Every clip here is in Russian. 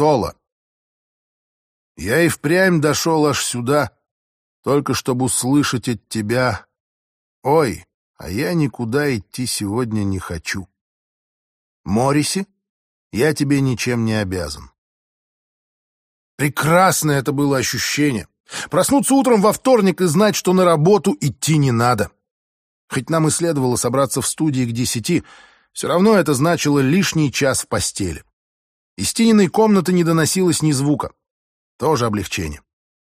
соло. Я и впрямь дошел аж сюда, только чтобы услышать от тебя «Ой, а я никуда идти сегодня не хочу». Мориси, я тебе ничем не обязан. Прекрасное это было ощущение. Проснуться утром во вторник и знать, что на работу идти не надо. Хоть нам и следовало собраться в студии к десяти, все равно это значило лишний час в постели. Из Тининой комнаты не доносилось ни звука. Тоже облегчение.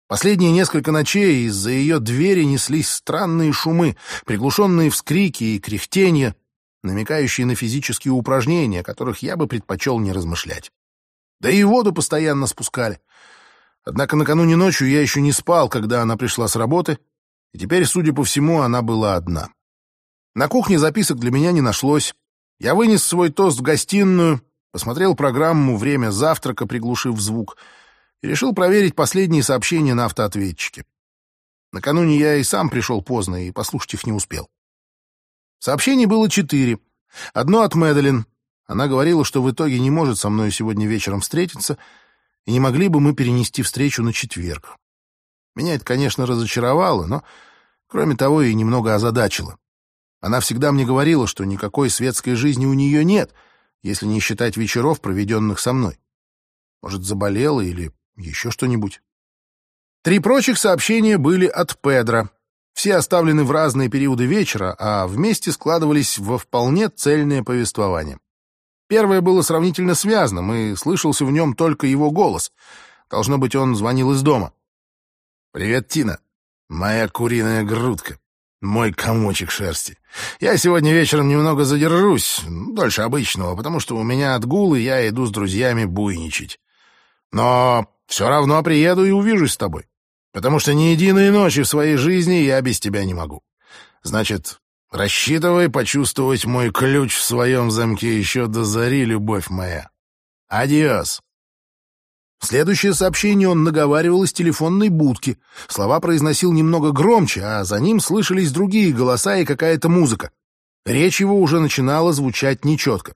Последние несколько ночей из-за ее двери неслись странные шумы, приглушенные вскрики и кряхтения, намекающие на физические упражнения, о которых я бы предпочел не размышлять. Да и воду постоянно спускали. Однако накануне ночью я еще не спал, когда она пришла с работы, и теперь, судя по всему, она была одна. На кухне записок для меня не нашлось. Я вынес свой тост в гостиную, посмотрел программу «Время завтрака», приглушив звук, и решил проверить последние сообщения на автоответчике. Накануне я и сам пришел поздно и послушать их не успел. Сообщений было четыре. Одно от Мэдалин. Она говорила, что в итоге не может со мной сегодня вечером встретиться, и не могли бы мы перенести встречу на четверг. Меня это, конечно, разочаровало, но, кроме того, и немного озадачило. Она всегда мне говорила, что никакой светской жизни у нее нет, если не считать вечеров, проведенных со мной. Может, заболела или еще что-нибудь. Три прочих сообщения были от Педро. Все оставлены в разные периоды вечера, а вместе складывались во вполне цельное повествование. Первое было сравнительно связанным, и слышался в нем только его голос. Должно быть, он звонил из дома. «Привет, Тина. Моя куриная грудка. Мой комочек шерсти. Я сегодня вечером немного задержусь, дольше обычного, потому что у меня отгул, и я иду с друзьями буйничать. Но все равно приеду и увижусь с тобой потому что ни единой ночи в своей жизни я без тебя не могу. Значит, рассчитывай почувствовать мой ключ в своем замке еще до зари, любовь моя. Адиос. Следующее сообщение он наговаривал из телефонной будки. Слова произносил немного громче, а за ним слышались другие голоса и какая-то музыка. Речь его уже начинала звучать нечетко.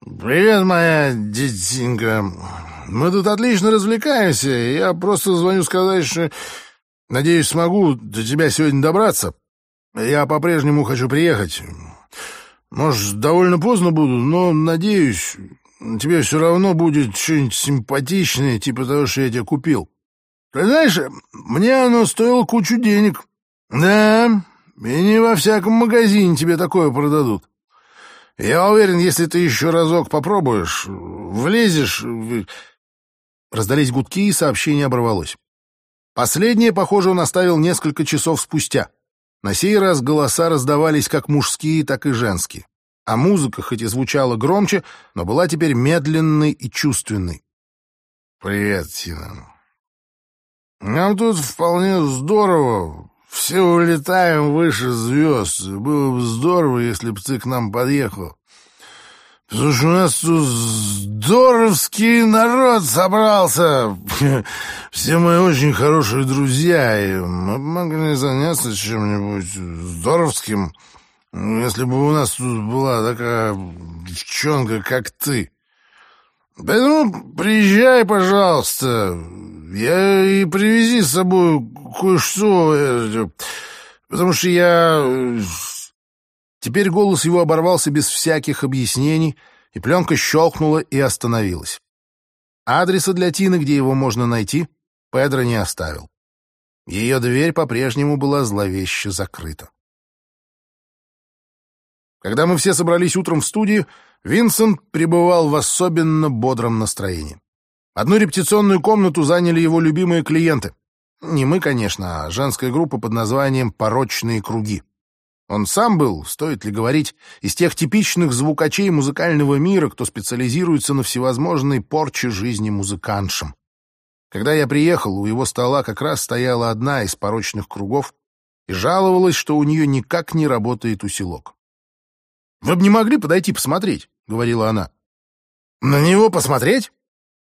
«Привет, моя детинка. Мы тут отлично развлекаемся. Я просто звоню сказать, что... Надеюсь, смогу до тебя сегодня добраться. Я по-прежнему хочу приехать. Может, довольно поздно буду, но, надеюсь, тебе все равно будет что-нибудь симпатичное, типа того, что я тебе купил. Ты знаешь, мне оно стоило кучу денег. Да, и не во всяком магазине тебе такое продадут. Я уверен, если ты еще разок попробуешь, влезешь... Раздались гудки, и сообщение оборвалось. Последнее, похоже, он оставил несколько часов спустя. На сей раз голоса раздавались как мужские, так и женские. А музыка, хоть и звучала громче, но была теперь медленной и чувственной. «Привет, Тина. Нам тут вполне здорово. Все улетаем выше звезд. Было бы здорово, если бы ты к нам подъехал. Слушай, у нас тут здоровский народ собрался. Все мои очень хорошие друзья, и мы могли заняться чем-нибудь здоровским, если бы у нас тут была такая девчонка, как ты. Поэтому приезжай, пожалуйста. Я и привези с собой кое-что, э, потому что я Теперь голос его оборвался без всяких объяснений, и пленка щелкнула и остановилась. Адреса для Тины, где его можно найти, Педро не оставил. Ее дверь по-прежнему была зловеще закрыта. Когда мы все собрались утром в студии, Винсент пребывал в особенно бодром настроении. Одну репетиционную комнату заняли его любимые клиенты. Не мы, конечно, а женская группа под названием «Порочные круги». Он сам был, стоит ли говорить, из тех типичных звукачей музыкального мира, кто специализируется на всевозможной порче жизни музыкантшам. Когда я приехал, у его стола как раз стояла одна из порочных кругов и жаловалась, что у нее никак не работает усилок. «Вы бы не могли подойти посмотреть?» — говорила она. «На него посмотреть?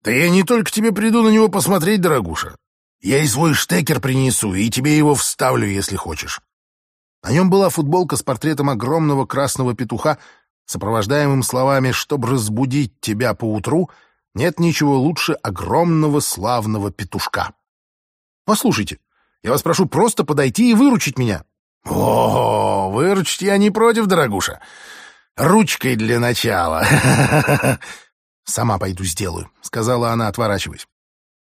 Да я не только тебе приду на него посмотреть, дорогуша. Я и свой штекер принесу, и тебе его вставлю, если хочешь. На нем была футболка с портретом огромного красного петуха, сопровождаемым словами «Чтобы разбудить тебя поутру, Нет ничего лучше огромного славного петушка. Послушайте, я вас прошу просто подойти и выручить меня. О, выручить я не против, дорогуша. Ручкой для начала. Сама пойду сделаю, сказала она, отворачиваясь.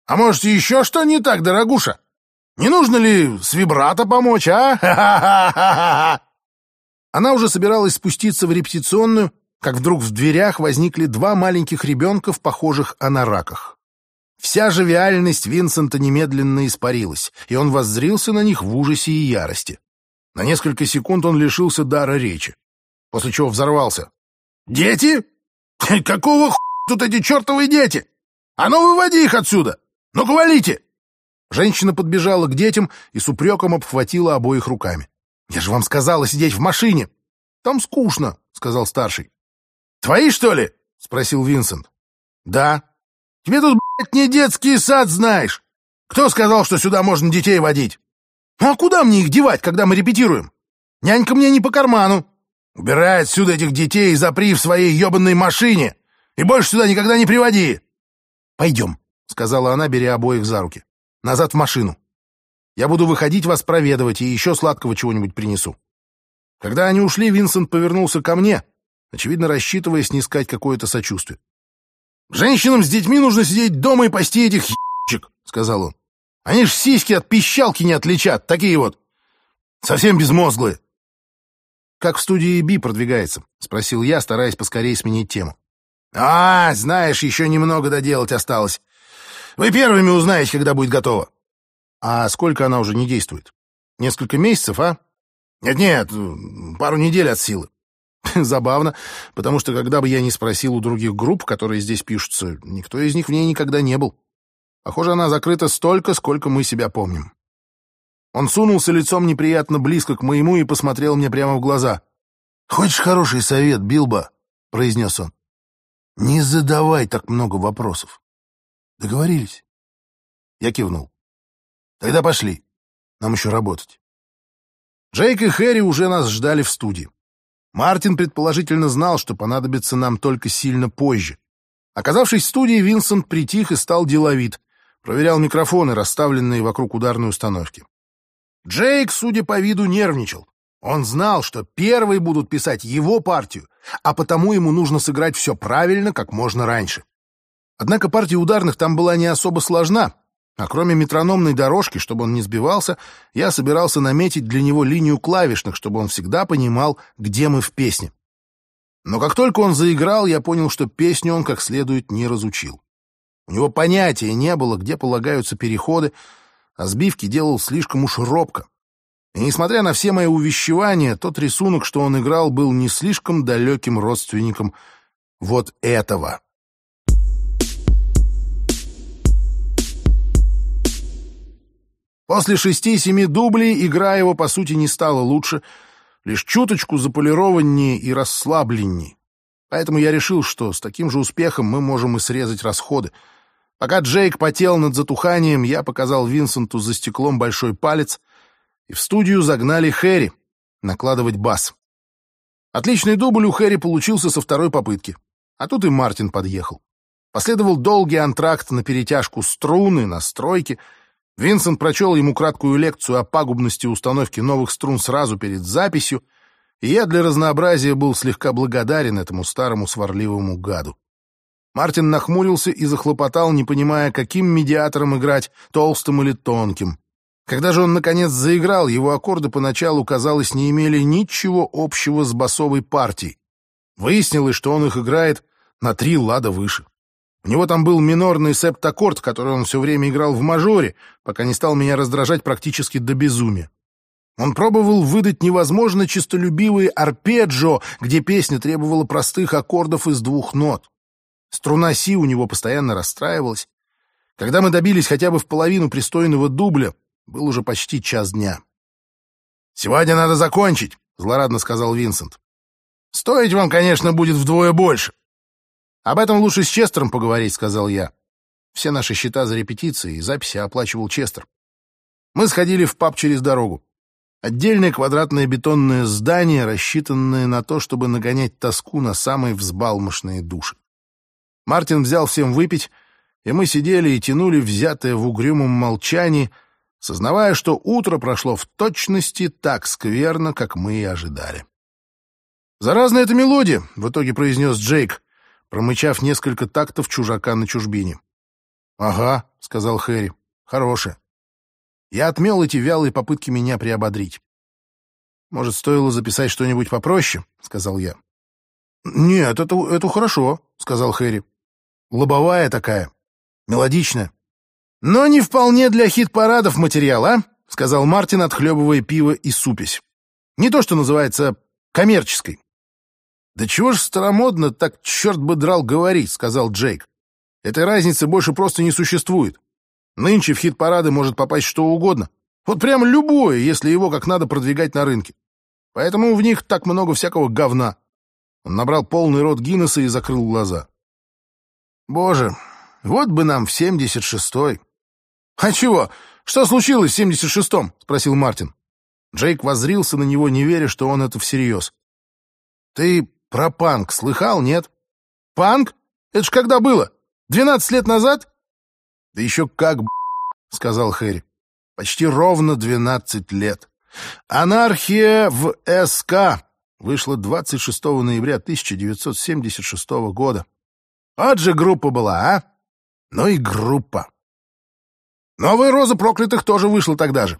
А может, еще что не так, дорогуша? Не нужно ли с вибрато помочь, а? Она уже собиралась спуститься в репетиционную, как вдруг в дверях возникли два маленьких ребенка похожих анораках. Вся живиальность Винсента немедленно испарилась, и он воззрился на них в ужасе и ярости. На несколько секунд он лишился дара речи, после чего взорвался. «Дети? Какого х** тут эти чертовы дети? А ну, выводи их отсюда! Ну-ка, валите!» Женщина подбежала к детям и с упреком обхватила обоих руками. «Я же вам сказала сидеть в машине!» «Там скучно», — сказал старший. «Твои, что ли?» — спросил Винсент. «Да». «Тебе тут, блядь, не детский сад знаешь! Кто сказал, что сюда можно детей водить? Ну а куда мне их девать, когда мы репетируем? Нянька мне не по карману. Убирай отсюда этих детей и запри в своей ебаной машине, и больше сюда никогда не приводи!» «Пойдем», — сказала она, беря обоих за руки. «Назад в машину. Я буду выходить вас проведывать и еще сладкого чего-нибудь принесу». Когда они ушли, Винсент повернулся ко мне, очевидно, рассчитывая снискать какое-то сочувствие. «Женщинам с детьми нужно сидеть дома и пасти этих ебчик», — сказал он. «Они ж сиськи от пищалки не отличат, такие вот. Совсем безмозглые». «Как в студии Би продвигается?» — спросил я, стараясь поскорее сменить тему. «А, знаешь, еще немного доделать осталось. Вы первыми узнаете, когда будет готово». «А сколько она уже не действует? Несколько месяцев, а?» Нет-нет, пару недель от силы. Забавно, потому что когда бы я не спросил у других групп, которые здесь пишутся, никто из них в ней никогда не был. Похоже, она закрыта столько, сколько мы себя помним. Он сунулся лицом неприятно близко к моему и посмотрел мне прямо в глаза. «Хочешь хороший совет, Билба?» — произнес он. «Не задавай так много вопросов. Договорились?» Я кивнул. «Тогда пошли. Нам еще работать». Джейк и Хэри уже нас ждали в студии. Мартин предположительно знал, что понадобится нам только сильно позже. Оказавшись в студии, Винсент притих и стал деловит, проверял микрофоны, расставленные вокруг ударной установки. Джейк, судя по виду, нервничал. Он знал, что первые будут писать его партию, а потому ему нужно сыграть все правильно как можно раньше. Однако партия ударных там была не особо сложна, а кроме метрономной дорожки, чтобы он не сбивался, я собирался наметить для него линию клавишных, чтобы он всегда понимал, где мы в песне. Но как только он заиграл, я понял, что песню он как следует не разучил. У него понятия не было, где полагаются переходы, а сбивки делал слишком уж робко. И несмотря на все мои увещевания, тот рисунок, что он играл, был не слишком далеким родственником вот этого. После шести-семи дублей игра его, по сути, не стала лучше, лишь чуточку заполированнее и расслабленнее. Поэтому я решил, что с таким же успехом мы можем и срезать расходы. Пока Джейк потел над затуханием, я показал Винсенту за стеклом большой палец, и в студию загнали Хэри накладывать бас. Отличный дубль у Хэри получился со второй попытки, а тут и Мартин подъехал. Последовал долгий антракт на перетяжку струны, настройки — Винсент прочел ему краткую лекцию о пагубности установки новых струн сразу перед записью, и я для разнообразия был слегка благодарен этому старому сварливому гаду. Мартин нахмурился и захлопотал, не понимая, каким медиатором играть, толстым или тонким. Когда же он, наконец, заиграл, его аккорды поначалу, казалось, не имели ничего общего с басовой партией. Выяснилось, что он их играет на три лада выше. У него там был минорный септаккорд, который он все время играл в мажоре, пока не стал меня раздражать практически до безумия. Он пробовал выдать невозможно чистолюбивые арпеджио, где песня требовала простых аккордов из двух нот. Струна Си у него постоянно расстраивалась. Когда мы добились хотя бы в половину пристойного дубля, был уже почти час дня. «Сегодня надо закончить», — злорадно сказал Винсент. «Стоить вам, конечно, будет вдвое больше. «Об этом лучше с Честером поговорить», — сказал я. Все наши счета за репетиции и записи оплачивал Честер. Мы сходили в паб через дорогу. Отдельное квадратное бетонное здание, рассчитанное на то, чтобы нагонять тоску на самые взбалмошные души. Мартин взял всем выпить, и мы сидели и тянули взятое в угрюмом молчании, сознавая, что утро прошло в точности так скверно, как мы и ожидали. «Заразная эта мелодия», — в итоге произнес Джейк, промычав несколько тактов чужака на чужбине. «Ага», — сказал Хэри, — «хорошая». Я отмел эти вялые попытки меня приободрить. «Может, стоило записать что-нибудь попроще?» — сказал я. «Нет, это, это хорошо», — сказал Хэри. «Лобовая такая, мелодичная». «Но не вполне для хит-парадов материал, а?» — сказал Мартин, отхлебывая пиво и супесь. «Не то, что называется коммерческой. «Да чего ж старомодно так, черт бы драл, говорить», — сказал Джейк. «Этой разницы больше просто не существует. Нынче в хит-парады может попасть что угодно. Вот прям любое, если его как надо продвигать на рынке. Поэтому в них так много всякого говна». Он набрал полный рот Гиннесса и закрыл глаза. «Боже, вот бы нам в семьдесят шестой». «А чего? Что случилось в семьдесят шестом?» — спросил Мартин. Джейк воззрился на него, не веря, что он это всерьез. «Ты про панк слыхал, нет? Панк? Это ж когда было? Двенадцать лет назад? Да еще как, сказал Хэри. Почти ровно двенадцать лет. Анархия в СК вышла 26 ноября 1976 года. Вот же группа была, а? Ну и группа. Новая роза проклятых тоже вышла тогда же.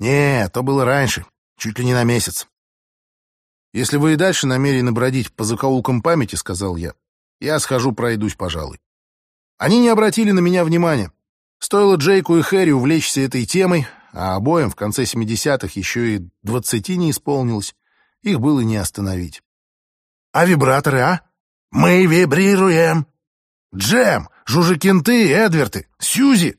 Не, то было раньше, чуть ли не на месяц. «Если вы и дальше намерены бродить по закоулкам памяти, — сказал я, — я схожу пройдусь, пожалуй». Они не обратили на меня внимания. Стоило Джейку и Хэри увлечься этой темой, а обоим в конце 70-х еще и двадцати не исполнилось, их было не остановить. «А вибраторы, а? Мы вибрируем!» «Джем! Жужикинты, Эдверты! Сьюзи!»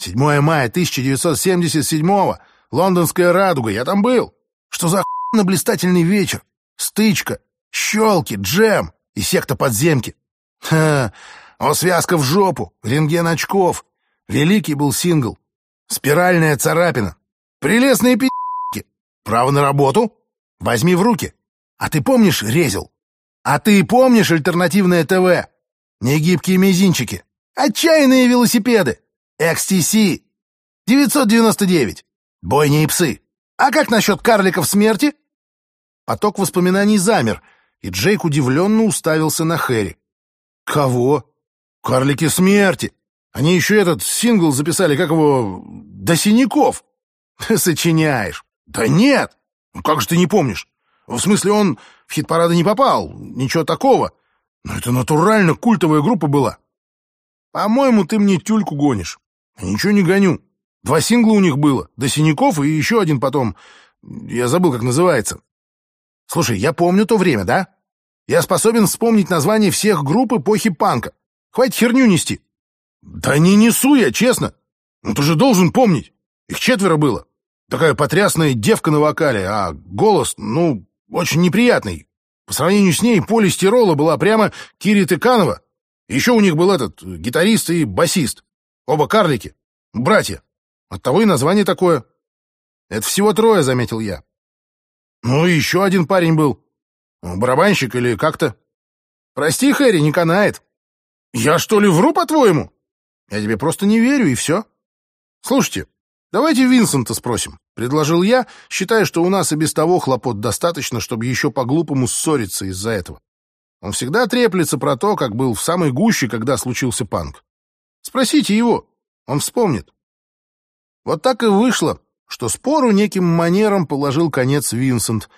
«7 мая 1977-го! Лондонская радуга! Я там был! Что за на блистательный вечер. Стычка, щелки, джем и секта подземки. Ха, о, связка в жопу, рентген очков. Великий был сингл. Спиральная царапина. Прелестные пи***ки. Право на работу? Возьми в руки. А ты помнишь резил? А ты помнишь альтернативное ТВ? Негибкие мизинчики. Отчаянные велосипеды. XTC. 999. Бойни и псы. А как насчет карликов смерти? Поток воспоминаний замер, и Джейк удивленно уставился на Хэри. Кого? Карлики смерти. Они еще этот сингл записали, как его, до синяков. Сочиняешь. Да нет. Ну как же ты не помнишь? В смысле, он в хит-парады не попал. Ничего такого. Но это натурально культовая группа была. По-моему, ты мне тюльку гонишь. ничего не гоню. Два сингла у них было, до синяков и еще один потом. Я забыл, как называется. Слушай, я помню то время, да? Я способен вспомнить название всех групп эпохи панка. Хватит херню нести. Да не несу я, честно. Ну ты же должен помнить. Их четверо было. Такая потрясная девка на вокале, а голос, ну, очень неприятный. По сравнению с ней полистирола была прямо Кири Тыканова. Еще у них был этот гитарист и басист. Оба карлики. Братья. Оттого и название такое. Это всего трое, заметил я. Ну, и еще один парень был. Барабанщик или как-то. Прости, Хэри, не канает. Я что ли вру, по-твоему? Я тебе просто не верю, и все. Слушайте, давайте Винсента спросим, предложил я, считая, что у нас и без того хлопот достаточно, чтобы еще по-глупому ссориться из-за этого. Он всегда треплется про то, как был в самой гуще, когда случился панк. Спросите его, он вспомнит. Вот так и вышло, что спору неким манером положил конец Винсент.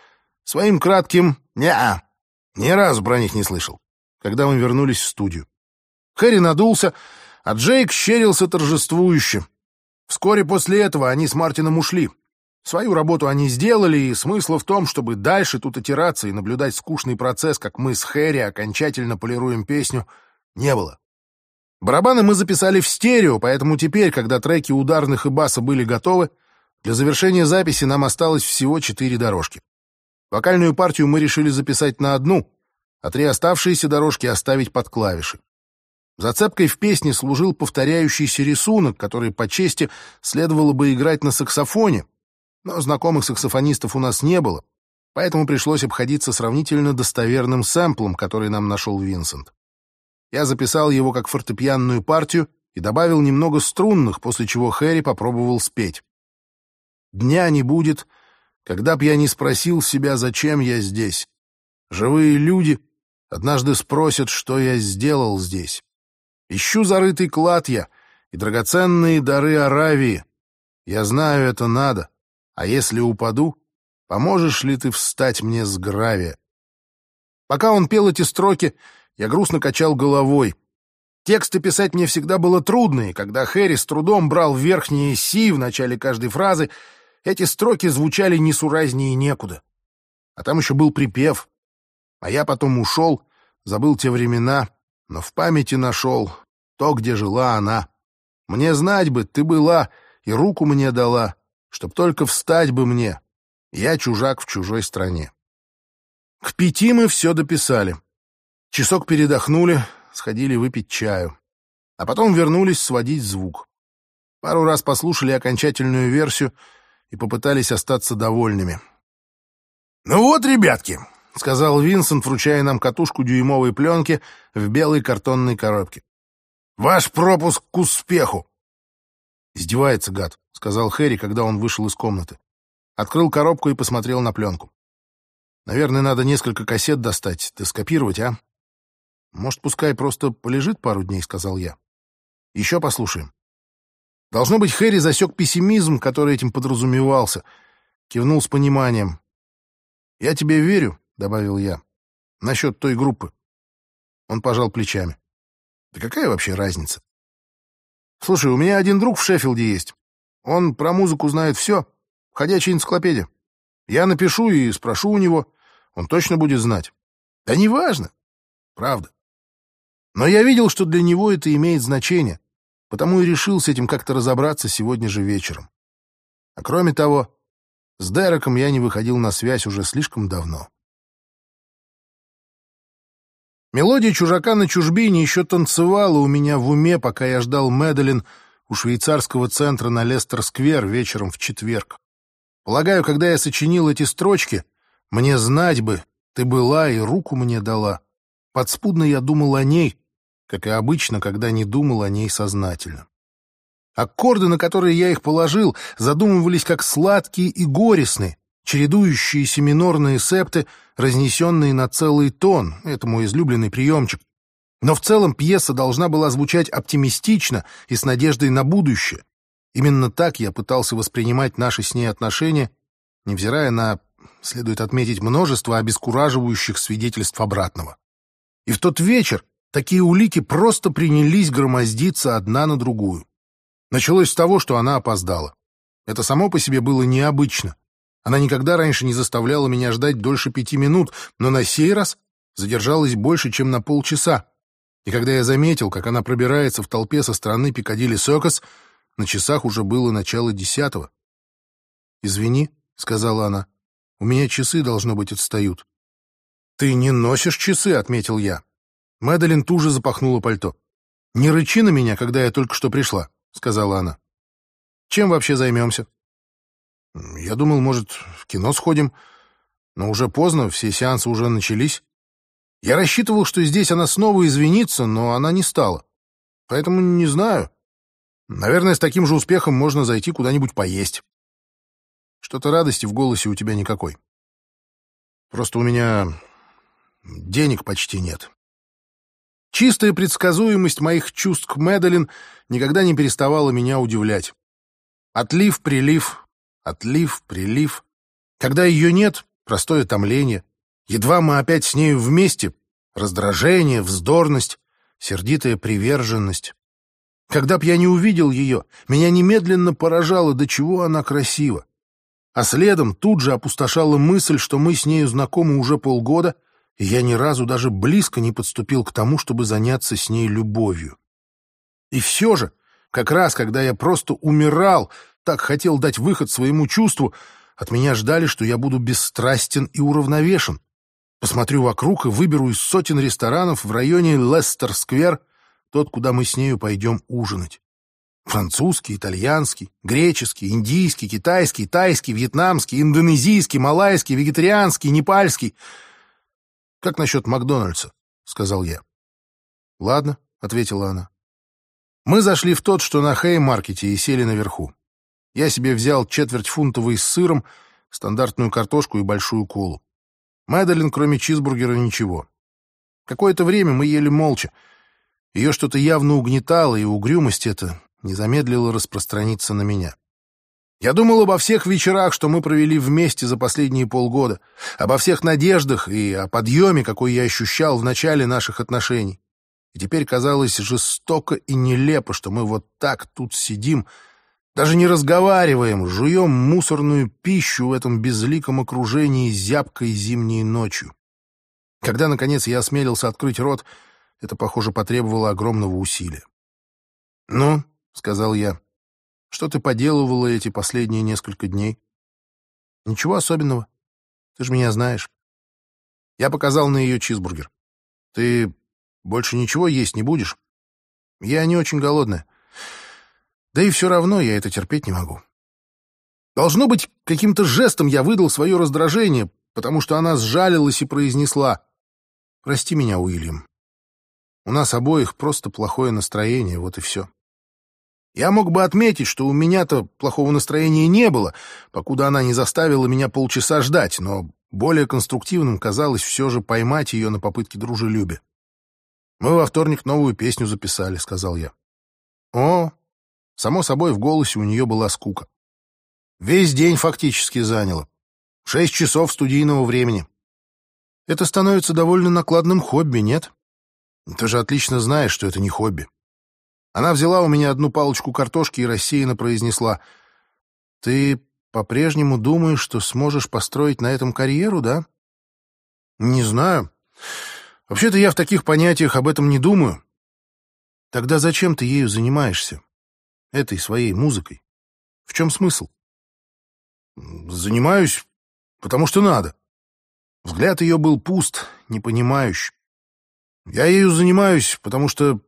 Своим кратким «не-а». Ни разу про них не слышал, когда мы вернулись в студию. Хэри надулся, а Джейк щерился торжествующе. Вскоре после этого они с Мартином ушли. Свою работу они сделали, и смысла в том, чтобы дальше тут отираться и наблюдать скучный процесс, как мы с Хэри окончательно полируем песню, не было. Барабаны мы записали в стерео, поэтому теперь, когда треки ударных и баса были готовы, для завершения записи нам осталось всего четыре дорожки. Вокальную партию мы решили записать на одну, а три оставшиеся дорожки оставить под клавиши. Зацепкой в песне служил повторяющийся рисунок, который по чести следовало бы играть на саксофоне, но знакомых саксофонистов у нас не было, поэтому пришлось обходиться сравнительно достоверным сэмплом, который нам нашел Винсент. Я записал его как фортепианную партию и добавил немного струнных, после чего Хэри попробовал спеть. Дня не будет, когда б я не спросил себя, зачем я здесь. Живые люди однажды спросят, что я сделал здесь. Ищу зарытый клад я и драгоценные дары Аравии. Я знаю, это надо. А если упаду, поможешь ли ты встать мне с гравия? Пока он пел эти строки, я грустно качал головой. Тексты писать мне всегда было трудно, и когда Хэри с трудом брал верхние «си» в начале каждой фразы, эти строки звучали несуразнее некуда. А там еще был припев. А я потом ушел, забыл те времена, но в памяти нашел то, где жила она. Мне знать бы, ты была и руку мне дала, чтоб только встать бы мне. Я чужак в чужой стране. К пяти мы все дописали. Часок передохнули, сходили выпить чаю. А потом вернулись сводить звук. Пару раз послушали окончательную версию и попытались остаться довольными. «Ну вот, ребятки», — сказал Винсент, вручая нам катушку дюймовой пленки в белой картонной коробке. «Ваш пропуск к успеху!» «Издевается, гад», — сказал Хэри, когда он вышел из комнаты. Открыл коробку и посмотрел на пленку. «Наверное, надо несколько кассет достать, да скопировать, а?» «Может, пускай просто полежит пару дней», — сказал я. «Еще послушаем». Должно быть, Хэри засек пессимизм, который этим подразумевался. Кивнул с пониманием. «Я тебе верю», — добавил я, — «насчет той группы». Он пожал плечами. «Да какая вообще разница?» «Слушай, у меня один друг в Шеффилде есть. Он про музыку знает все. Ходячая энциклопедия. Я напишу и спрошу у него. Он точно будет знать. Да неважно. Правда. Но я видел, что для него это имеет значение, потому и решил с этим как-то разобраться сегодня же вечером. А кроме того, с Дереком я не выходил на связь уже слишком давно. Мелодия «Чужака на чужбине» еще танцевала у меня в уме, пока я ждал Медлен у швейцарского центра на Лестер-сквер вечером в четверг. Полагаю, когда я сочинил эти строчки, мне знать бы, ты была и руку мне дала. Подспудно я думал о ней, как и обычно, когда не думал о ней сознательно. Аккорды, на которые я их положил, задумывались как сладкие и горестные, чередующиеся минорные септы, разнесенные на целый тон, это мой излюбленный приемчик. Но в целом пьеса должна была звучать оптимистично и с надеждой на будущее. Именно так я пытался воспринимать наши с ней отношения, невзирая на, следует отметить, множество обескураживающих свидетельств обратного. И в тот вечер такие улики просто принялись громоздиться одна на другую. Началось с того, что она опоздала. Это само по себе было необычно. Она никогда раньше не заставляла меня ждать дольше пяти минут, но на сей раз задержалась больше, чем на полчаса. И когда я заметил, как она пробирается в толпе со стороны Пикадилли Сокос, на часах уже было начало десятого. «Извини», — сказала она, — «у меня часы, должно быть, отстают». «Ты не носишь часы», — отметил я. Мэдалин туже запахнула пальто. «Не рычи на меня, когда я только что пришла», — сказала она. «Чем вообще займемся?» «Я думал, может, в кино сходим, но уже поздно, все сеансы уже начались. Я рассчитывал, что здесь она снова извинится, но она не стала. Поэтому не знаю. Наверное, с таким же успехом можно зайти куда-нибудь поесть. Что-то радости в голосе у тебя никакой. Просто у меня денег почти нет. Чистая предсказуемость моих чувств к Мэдалин никогда не переставала меня удивлять. Отлив, прилив, отлив, прилив. Когда ее нет, простое томление. Едва мы опять с нею вместе, раздражение, вздорность, сердитая приверженность. Когда б я не увидел ее, меня немедленно поражало, до чего она красива. А следом тут же опустошала мысль, что мы с нею знакомы уже полгода — и я ни разу даже близко не подступил к тому, чтобы заняться с ней любовью. И все же, как раз когда я просто умирал, так хотел дать выход своему чувству, от меня ждали, что я буду бесстрастен и уравновешен. Посмотрю вокруг и выберу из сотен ресторанов в районе Лестер-сквер тот, куда мы с нею пойдем ужинать. Французский, итальянский, греческий, индийский, китайский, тайский, вьетнамский, индонезийский, малайский, вегетарианский, непальский — «Как насчет Макдональдса?» — сказал я. «Ладно», — ответила она. Мы зашли в тот, что на Хей-маркете, и сели наверху. Я себе взял четверть фунтовый с сыром, стандартную картошку и большую колу. Мэдалин, кроме чизбургера, ничего. Какое-то время мы ели молча. Ее что-то явно угнетало, и угрюмость эта не замедлила распространиться на меня. Я думал обо всех вечерах, что мы провели вместе за последние полгода, обо всех надеждах и о подъеме, какой я ощущал в начале наших отношений. И теперь казалось жестоко и нелепо, что мы вот так тут сидим, даже не разговариваем, жуем мусорную пищу в этом безликом окружении зябкой зимней ночью. Когда, наконец, я осмелился открыть рот, это, похоже, потребовало огромного усилия. «Ну», — сказал я, — что ты поделывала эти последние несколько дней? Ничего особенного. Ты же меня знаешь. Я показал на ее чизбургер. Ты больше ничего есть не будешь? Я не очень голодная. Да и все равно я это терпеть не могу. Должно быть, каким-то жестом я выдал свое раздражение, потому что она сжалилась и произнесла «Прости меня, Уильям. У нас обоих просто плохое настроение, вот и все». Я мог бы отметить, что у меня-то плохого настроения не было, покуда она не заставила меня полчаса ждать, но более конструктивным казалось все же поймать ее на попытке дружелюбия. «Мы во вторник новую песню записали», — сказал я. «О!» Само собой, в голосе у нее была скука. Весь день фактически заняло. Шесть часов студийного времени. Это становится довольно накладным хобби, нет? Ты же отлично знаешь, что это не хобби. Она взяла у меня одну палочку картошки и рассеянно произнесла. «Ты по-прежнему думаешь, что сможешь построить на этом карьеру, да?» «Не знаю. Вообще-то я в таких понятиях об этом не думаю. Тогда зачем ты ею занимаешься? Этой своей музыкой? В чем смысл?» «Занимаюсь, потому что надо». Взгляд ее был пуст, непонимающий. «Я ею занимаюсь, потому что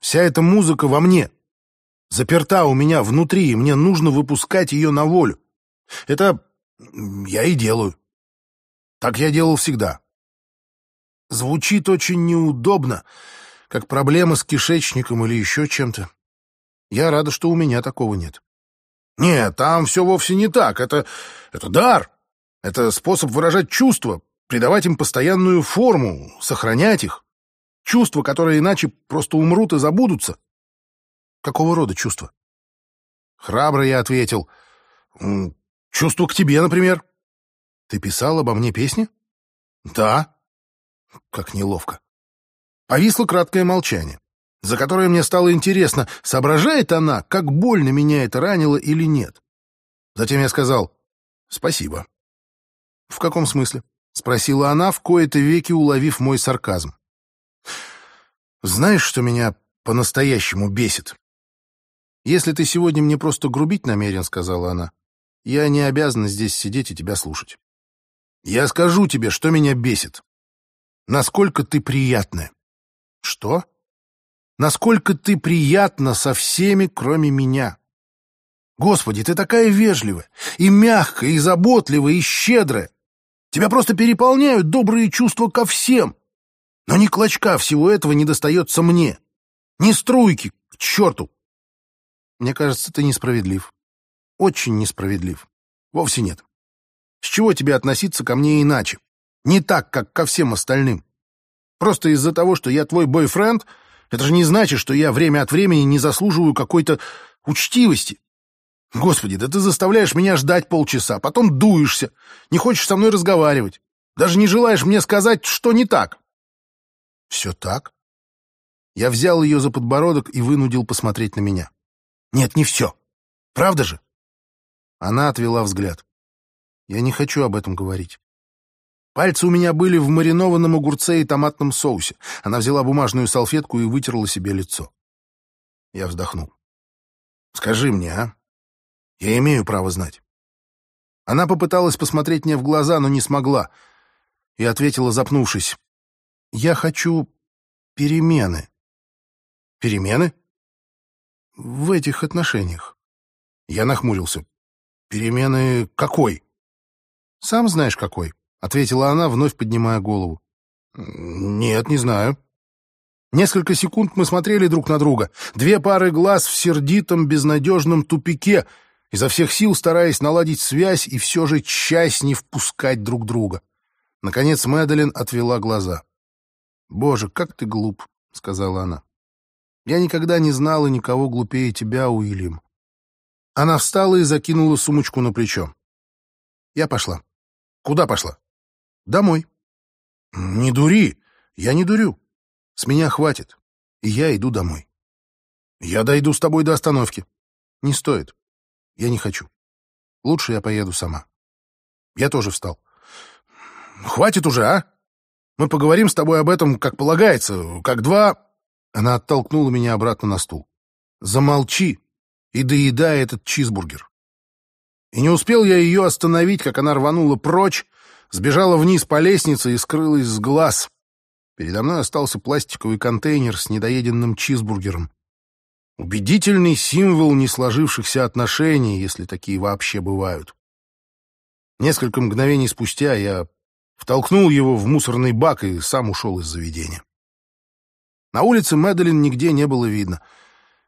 Вся эта музыка во мне. Заперта у меня внутри, и мне нужно выпускать ее на волю. Это я и делаю. Так я делал всегда. Звучит очень неудобно, как проблема с кишечником или еще чем-то. Я рада, что у меня такого нет. Нет, там все вовсе не так. Это, это дар. Это способ выражать чувства, придавать им постоянную форму, сохранять их. Чувства, которые иначе просто умрут и забудутся. Какого рода чувства? Храбро я ответил. Чувство к тебе, например. Ты писал обо мне песни? Да. Как неловко. Повисло краткое молчание, за которое мне стало интересно, соображает она, как больно меня это ранило или нет. Затем я сказал «Спасибо». «В каком смысле?» — спросила она, в кои-то веки уловив мой сарказм. Знаешь, что меня по-настоящему бесит? Если ты сегодня мне просто грубить намерен, — сказала она, — я не обязана здесь сидеть и тебя слушать. Я скажу тебе, что меня бесит. Насколько ты приятная. Что? Насколько ты приятна со всеми, кроме меня. Господи, ты такая вежливая, и мягкая, и заботливая, и щедрая. Тебя просто переполняют добрые чувства ко всем. Но ни клочка всего этого не достается мне. Ни струйки, к черту. Мне кажется, ты несправедлив. Очень несправедлив. Вовсе нет. С чего тебе относиться ко мне иначе? Не так, как ко всем остальным. Просто из-за того, что я твой бойфренд, это же не значит, что я время от времени не заслуживаю какой-то учтивости. Господи, да ты заставляешь меня ждать полчаса, потом дуешься, не хочешь со мной разговаривать, даже не желаешь мне сказать, что не так. Все так? Я взял ее за подбородок и вынудил посмотреть на меня. Нет, не все. Правда же? Она отвела взгляд. Я не хочу об этом говорить. Пальцы у меня были в маринованном огурце и томатном соусе. Она взяла бумажную салфетку и вытерла себе лицо. Я вздохнул. «Скажи мне, а? Я имею право знать». Она попыталась посмотреть мне в глаза, но не смогла, и ответила, запнувшись. Я хочу перемены. Перемены? В этих отношениях. Я нахмурился. Перемены какой? Сам знаешь какой, ответила она, вновь поднимая голову. Нет, не знаю. Несколько секунд мы смотрели друг на друга. Две пары глаз в сердитом, безнадежном тупике, изо всех сил стараясь наладить связь и все же часть не впускать друг друга. Наконец Мэдалин отвела глаза. «Боже, как ты глуп», — сказала она. «Я никогда не знала никого глупее тебя, Уильям». Она встала и закинула сумочку на плечо. Я пошла. Куда пошла? Домой. Не дури, я не дурю. С меня хватит, и я иду домой. Я дойду с тобой до остановки. Не стоит. Я не хочу. Лучше я поеду сама. Я тоже встал. Хватит уже, а? Мы поговорим с тобой об этом, как полагается, как два... Она оттолкнула меня обратно на стул. Замолчи и доедай этот чизбургер. И не успел я ее остановить, как она рванула прочь, сбежала вниз по лестнице и скрылась с глаз. Передо мной остался пластиковый контейнер с недоеденным чизбургером. Убедительный символ несложившихся отношений, если такие вообще бывают. Несколько мгновений спустя я втолкнул его в мусорный бак и сам ушел из заведения. На улице Мэдалин нигде не было видно.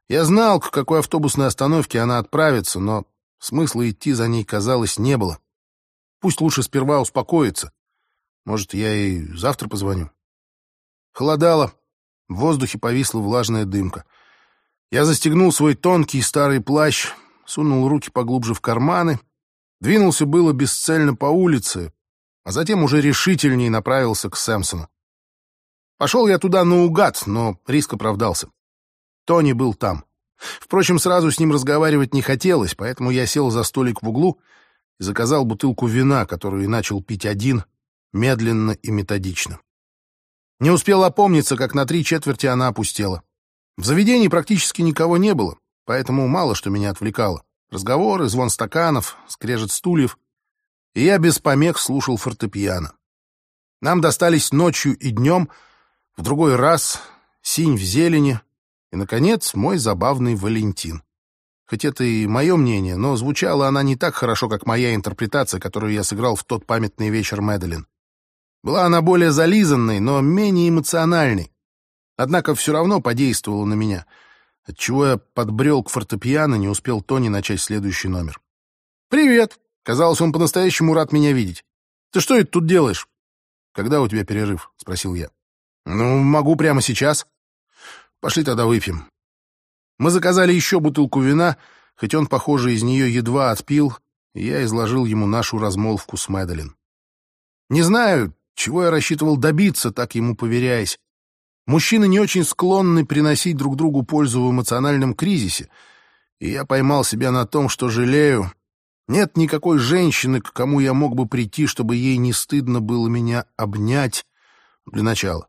Я знал, к какой автобусной остановке она отправится, но смысла идти за ней, казалось, не было. Пусть лучше сперва успокоится. Может, я и завтра позвоню. Холодало, в воздухе повисла влажная дымка. Я застегнул свой тонкий старый плащ, сунул руки поглубже в карманы, двинулся было бесцельно по улице, а затем уже решительнее направился к Сэмпсону. Пошел я туда наугад, но риск оправдался. Тони был там. Впрочем, сразу с ним разговаривать не хотелось, поэтому я сел за столик в углу и заказал бутылку вина, которую и начал пить один, медленно и методично. Не успел опомниться, как на три четверти она опустела. В заведении практически никого не было, поэтому мало что меня отвлекало. Разговоры, звон стаканов, скрежет стульев. И я без помех слушал фортепиано. Нам достались ночью и днем, в другой раз синь в зелени и, наконец, мой забавный Валентин. Хоть это и мое мнение, но звучала она не так хорошо, как моя интерпретация, которую я сыграл в тот памятный вечер Мэдалин. Была она более зализанной, но менее эмоциональной. Однако все равно подействовала на меня, отчего я подбрел к фортепиано, не успел Тони начать следующий номер. «Привет!» — казалось, он по-настоящему рад меня видеть. «Ты что это тут делаешь?» «Когда у тебя перерыв?» — спросил я. «Ну, могу прямо сейчас». «Пошли тогда выпьем». Мы заказали еще бутылку вина, хоть он, похоже, из нее едва отпил, и я изложил ему нашу размолвку с Мэдалин. Не знаю, чего я рассчитывал добиться, так ему поверяясь. Мужчины не очень склонны приносить друг другу пользу в эмоциональном кризисе, и я поймал себя на том, что жалею. Нет никакой женщины, к кому я мог бы прийти, чтобы ей не стыдно было меня обнять для начала,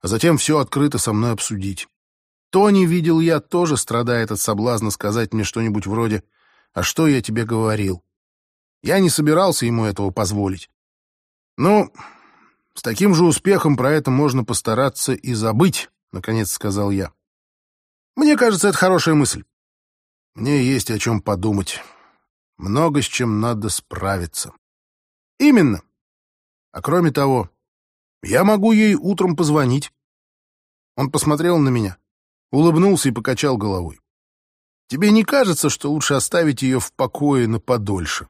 а затем все открыто со мной обсудить. Тони, видел я, тоже страдает от соблазна сказать мне что-нибудь вроде «А что я тебе говорил?». Я не собирался ему этого позволить. Ну, с таким же успехом про это можно постараться и забыть, наконец сказал я. Мне кажется, это хорошая мысль. Мне есть о чем подумать. Много с чем надо справиться. Именно. А кроме того, я могу ей утром позвонить. Он посмотрел на меня, улыбнулся и покачал головой. Тебе не кажется, что лучше оставить ее в покое на подольше?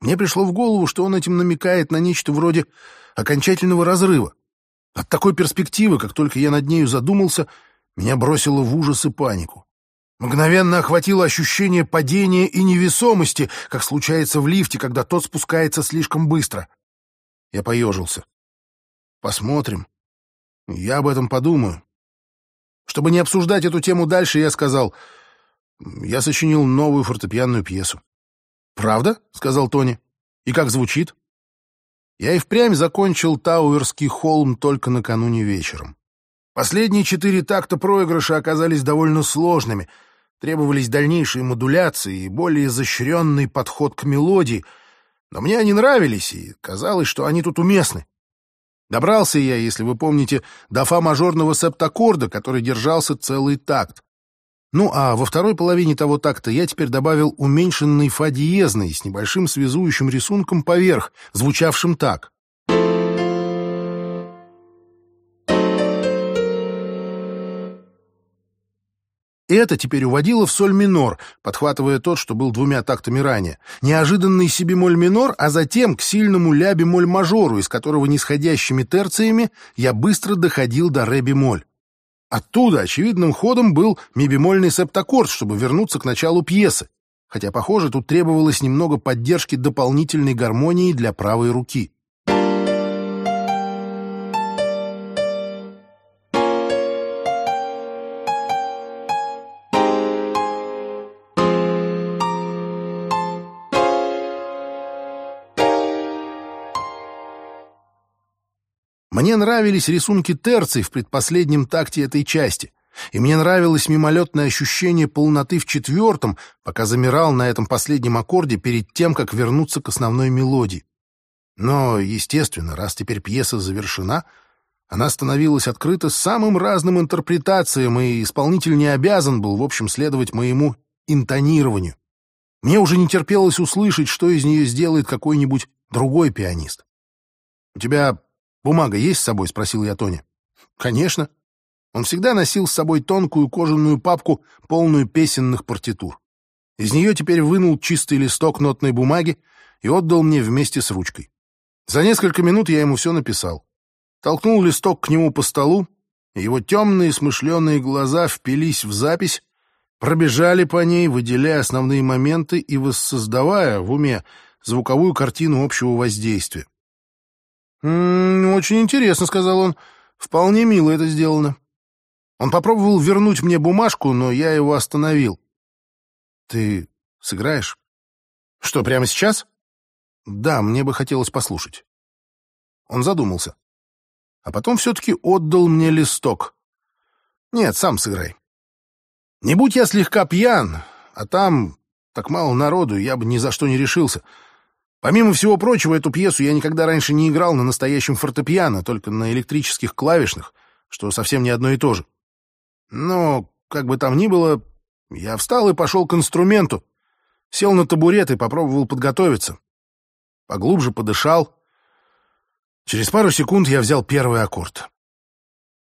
Мне пришло в голову, что он этим намекает на нечто вроде окончательного разрыва. От такой перспективы, как только я над нею задумался, меня бросило в ужас и панику. Мгновенно охватило ощущение падения и невесомости, как случается в лифте, когда тот спускается слишком быстро. Я поежился. Посмотрим. Я об этом подумаю. Чтобы не обсуждать эту тему дальше, я сказал, я сочинил новую фортепианную пьесу. «Правда?» — сказал Тони. «И как звучит?» Я и впрямь закончил Тауэрский холм только накануне вечером. Последние четыре такта проигрыша оказались довольно сложными, требовались дальнейшие модуляции и более изощренный подход к мелодии, но мне они нравились, и казалось, что они тут уместны. Добрался я, если вы помните, до фа мажорного септаккорда, который держался целый такт. Ну а во второй половине того такта я теперь добавил уменьшенный фа диезный с небольшим связующим рисунком поверх, звучавшим так. Это теперь уводило в соль минор, подхватывая тот, что был двумя тактами ранее. Неожиданный си бемоль минор, а затем к сильному ля бемоль мажору, из которого нисходящими терциями я быстро доходил до ре бемоль. Оттуда очевидным ходом был ми бемольный септаккорд, чтобы вернуться к началу пьесы. Хотя, похоже, тут требовалось немного поддержки дополнительной гармонии для правой руки. Мне нравились рисунки терций в предпоследнем такте этой части, и мне нравилось мимолетное ощущение полноты в четвертом, пока замирал на этом последнем аккорде перед тем, как вернуться к основной мелодии. Но, естественно, раз теперь пьеса завершена, она становилась открыта самым разным интерпретациям, и исполнитель не обязан был, в общем, следовать моему интонированию. Мне уже не терпелось услышать, что из нее сделает какой-нибудь другой пианист. «У тебя «Бумага есть с собой?» — спросил я Тони. «Конечно». Он всегда носил с собой тонкую кожаную папку, полную песенных партитур. Из нее теперь вынул чистый листок нотной бумаги и отдал мне вместе с ручкой. За несколько минут я ему все написал. Толкнул листок к нему по столу, его темные смышленые глаза впились в запись, пробежали по ней, выделяя основные моменты и воссоздавая в уме звуковую картину общего воздействия. «М -м, «Очень интересно», — сказал он. «Вполне мило это сделано». Он попробовал вернуть мне бумажку, но я его остановил. «Ты сыграешь?» «Что, прямо сейчас?» «Да, мне бы хотелось послушать». Он задумался. А потом все-таки отдал мне листок. «Нет, сам сыграй». Не будь я слегка пьян, а там так мало народу, я бы ни за что не решился — Помимо всего прочего, эту пьесу я никогда раньше не играл на настоящем фортепиано, только на электрических клавишных, что совсем не одно и то же. Но, как бы там ни было, я встал и пошел к инструменту, сел на табурет и попробовал подготовиться. Поглубже подышал. Через пару секунд я взял первый аккорд.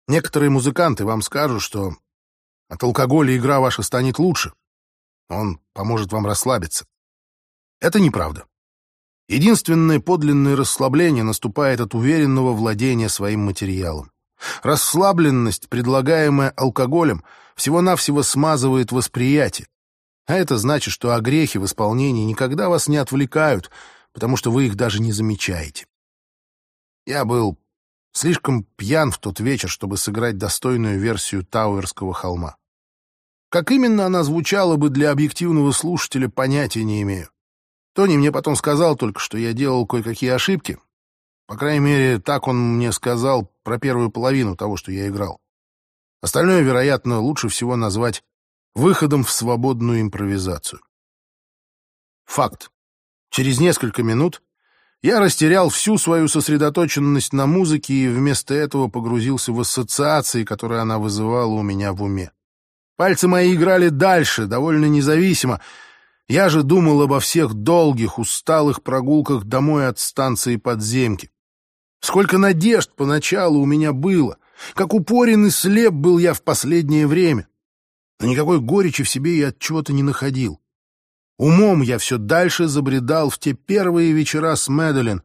Некоторые музыканты вам скажут, что от алкоголя игра ваша станет лучше. Он поможет вам расслабиться. Это неправда. Единственное подлинное расслабление наступает от уверенного владения своим материалом. Расслабленность, предлагаемая алкоголем, всего-навсего смазывает восприятие. А это значит, что огрехи в исполнении никогда вас не отвлекают, потому что вы их даже не замечаете. Я был слишком пьян в тот вечер, чтобы сыграть достойную версию Тауэрского холма. Как именно она звучала бы для объективного слушателя, понятия не имею. Тони мне потом сказал только, что я делал кое-какие ошибки. По крайней мере, так он мне сказал про первую половину того, что я играл. Остальное, вероятно, лучше всего назвать выходом в свободную импровизацию. Факт. Через несколько минут я растерял всю свою сосредоточенность на музыке и вместо этого погрузился в ассоциации, которые она вызывала у меня в уме. Пальцы мои играли дальше, довольно независимо, я же думал обо всех долгих, усталых прогулках домой от станции подземки. Сколько надежд поначалу у меня было, как упорен и слеп был я в последнее время. Но никакой горечи в себе я от чего-то не находил. Умом я все дальше забредал в те первые вечера с Мэдалин.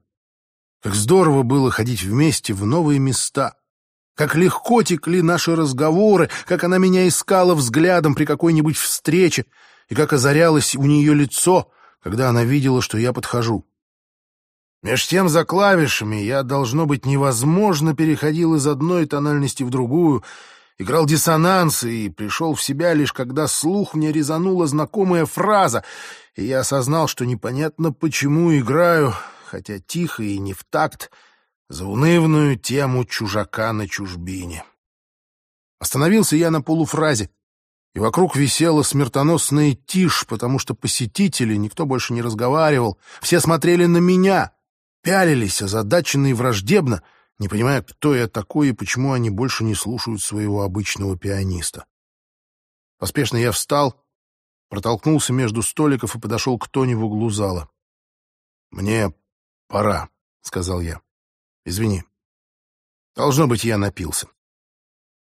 Как здорово было ходить вместе в новые места. Как легко текли наши разговоры, как она меня искала взглядом при какой-нибудь встрече, и как озарялось у нее лицо, когда она видела, что я подхожу. Меж тем за клавишами я, должно быть, невозможно переходил из одной тональности в другую, играл диссонансы и пришел в себя лишь когда слух мне резанула знакомая фраза, и я осознал, что непонятно почему играю, хотя тихо и не в такт, за унывную тему чужака на чужбине. Остановился я на полуфразе, и вокруг висела смертоносная тишь, потому что посетители, никто больше не разговаривал, все смотрели на меня, пялились озадаченно и враждебно, не понимая, кто я такой и почему они больше не слушают своего обычного пианиста. Поспешно я встал, протолкнулся между столиков и подошел к Тони в углу зала. «Мне пора», — сказал я. «Извини. Должно быть, я напился».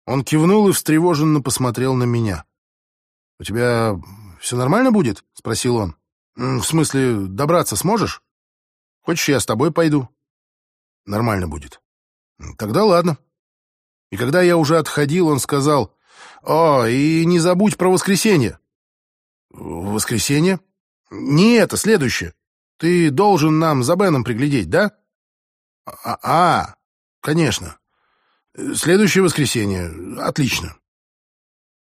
Он кивнул и встревоженно посмотрел на меня. «У тебя все нормально будет?» — спросил он. «В смысле, добраться сможешь? Хочешь, я с тобой пойду?» «Нормально будет». «Тогда ладно». И когда я уже отходил, он сказал, «О, и не забудь про воскресенье». «Воскресенье?» «Не это, следующее. Ты должен нам за Беном приглядеть, да?» «А, а конечно. Следующее воскресенье. Отлично».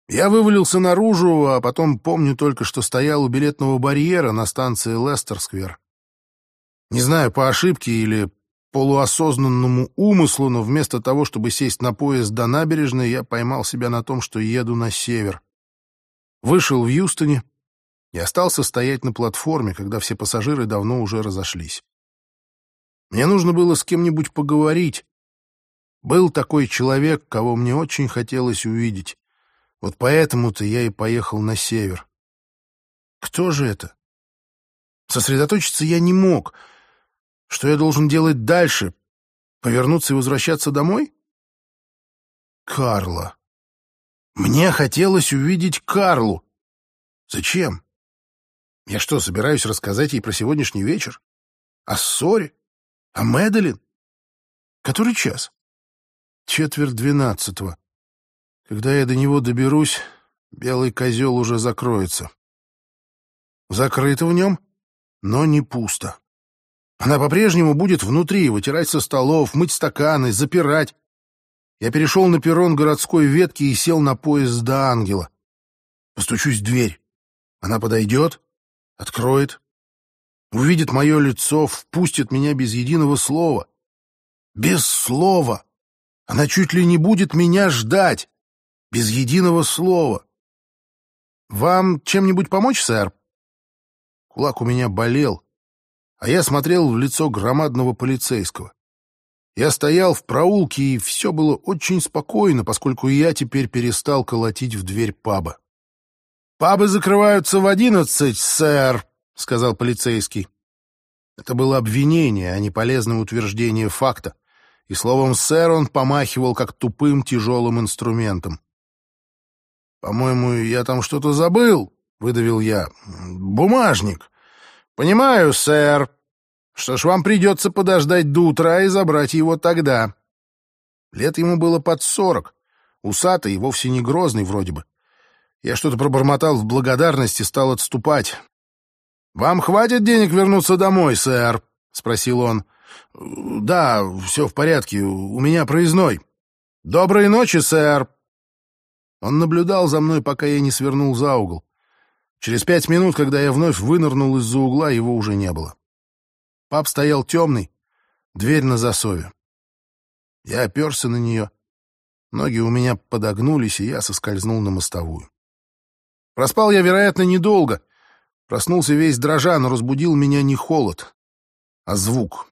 Я вывалился наружу, а потом помню только, что стоял у билетного барьера на станции Лестер-сквер. Не знаю, по ошибке или полуосознанному умыслу, но вместо того, чтобы сесть на поезд до набережной, я поймал себя на том, что еду на север. Вышел в Юстоне и остался стоять на платформе, когда все пассажиры давно уже разошлись. Мне нужно было с кем-нибудь поговорить. Был такой человек, кого мне очень хотелось увидеть. Вот поэтому-то я и поехал на север. Кто же это? Сосредоточиться я не мог. Что я должен делать дальше? Повернуться и возвращаться домой? Карла. Мне хотелось увидеть Карлу. Зачем? Я что, собираюсь рассказать ей про сегодняшний вечер? О ссоре? О Мэдалин? Который час? Четверть двенадцатого. Когда я до него доберусь, белый козел уже закроется. Закрыто в нем, но не пусто. Она по-прежнему будет внутри, вытирать со столов, мыть стаканы, запирать. Я перешел на перрон городской ветки и сел на поезд до ангела. Постучусь в дверь. Она подойдет, откроет, увидит мое лицо, впустит меня без единого слова. Без слова! Она чуть ли не будет меня ждать без единого слова. «Вам чем-нибудь помочь, сэр?» Кулак у меня болел, а я смотрел в лицо громадного полицейского. Я стоял в проулке, и все было очень спокойно, поскольку я теперь перестал колотить в дверь паба. «Пабы закрываются в одиннадцать, сэр», — сказал полицейский. Это было обвинение, а не полезное утверждение факта, и словом «сэр» он помахивал как тупым тяжелым инструментом. «По-моему, я там что-то забыл», — выдавил я. «Бумажник». «Понимаю, сэр. Что ж, вам придется подождать до утра и забрать его тогда». Лет ему было под сорок, усатый и вовсе не грозный вроде бы. Я что-то пробормотал в благодарности, стал отступать. «Вам хватит денег вернуться домой, сэр?» — спросил он. «Да, все в порядке, у меня проездной». «Доброй ночи, сэр!» Он наблюдал за мной, пока я не свернул за угол. Через пять минут, когда я вновь вынырнул из-за угла, его уже не было. Пап стоял темный, дверь на засове. Я оперся на нее. Ноги у меня подогнулись, и я соскользнул на мостовую. Проспал я, вероятно, недолго. Проснулся весь дрожа, но разбудил меня не холод, а звук.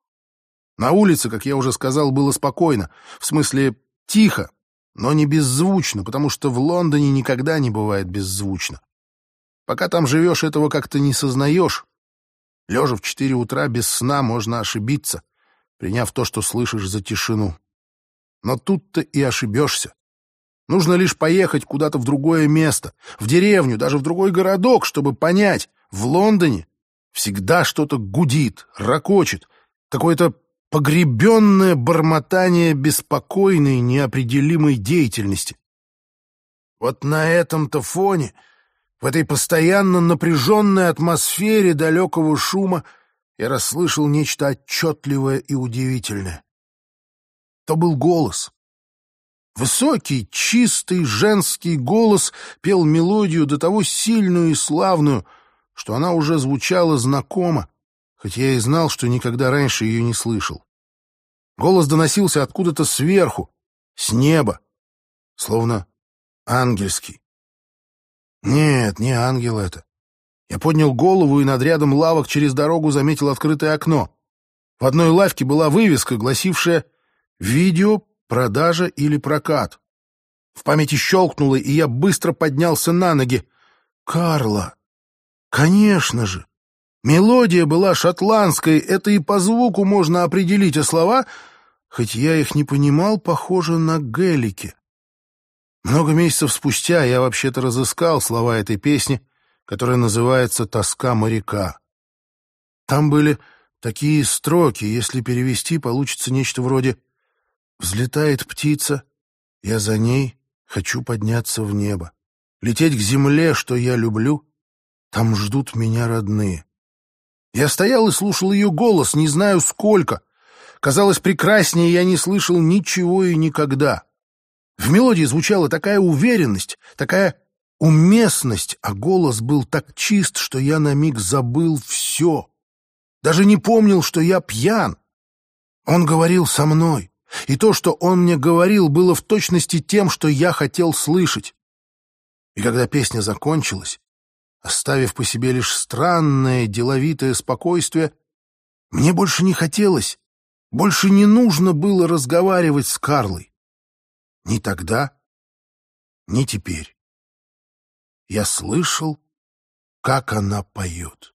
На улице, как я уже сказал, было спокойно. В смысле, тихо, но не беззвучно, потому что в Лондоне никогда не бывает беззвучно. Пока там живешь, этого как-то не сознаешь. Лежа в четыре утра без сна можно ошибиться, приняв то, что слышишь за тишину. Но тут-то и ошибешься. Нужно лишь поехать куда-то в другое место, в деревню, даже в другой городок, чтобы понять, в Лондоне всегда что-то гудит, ракочет, какое-то погребенное бормотание беспокойной, неопределимой деятельности. Вот на этом-то фоне, в этой постоянно напряженной атмосфере далекого шума, я расслышал нечто отчетливое и удивительное. То был голос. Высокий, чистый женский голос пел мелодию до того сильную и славную, что она уже звучала знакомо, хоть я и знал, что никогда раньше ее не слышал. Голос доносился откуда-то сверху, с неба, словно ангельский. Нет, не ангел это. Я поднял голову и над рядом лавок через дорогу заметил открытое окно. В одной лавке была вывеска, гласившая «Видео, продажа или прокат». В памяти щелкнуло, и я быстро поднялся на ноги. «Карла! Конечно же! Мелодия была шотландской, это и по звуку можно определить, а слова, хоть я их не понимал, похожи на гелики. Много месяцев спустя я вообще-то разыскал слова этой песни, которая называется «Тоска моряка». Там были такие строки, если перевести, получится нечто вроде «Взлетает птица, я за ней хочу подняться в небо, лететь к земле, что я люблю, там ждут меня родные». Я стоял и слушал ее голос, не знаю сколько. Казалось, прекраснее я не слышал ничего и никогда. В мелодии звучала такая уверенность, такая уместность, а голос был так чист, что я на миг забыл все. Даже не помнил, что я пьян. Он говорил со мной, и то, что он мне говорил, было в точности тем, что я хотел слышать. И когда песня закончилась, оставив по себе лишь странное деловитое спокойствие, мне больше не хотелось, больше не нужно было разговаривать с Карлой. Ни тогда, ни теперь. Я слышал, как она поет.